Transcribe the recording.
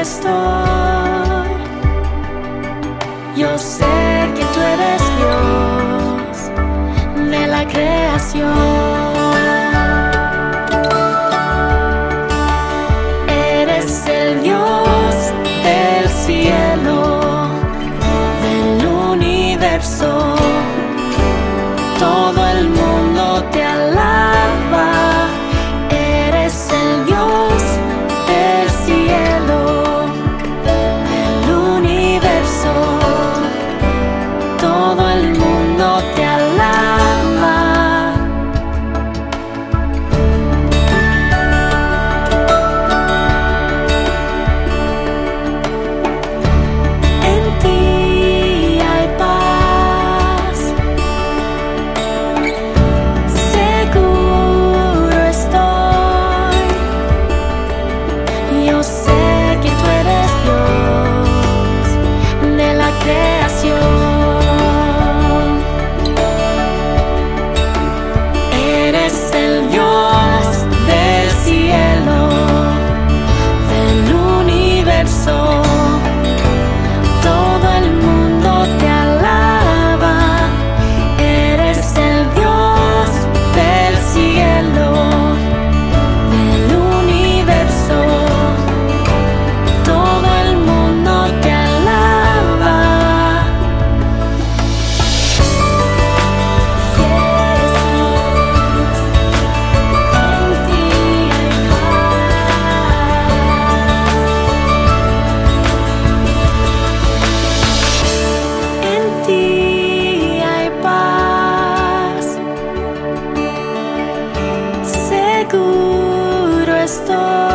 estoy. Yo sé que tú eres Dios de la creación. Eres el Dios del cielo, del universo, todo el mundo. todo el mundo. seguro estoy.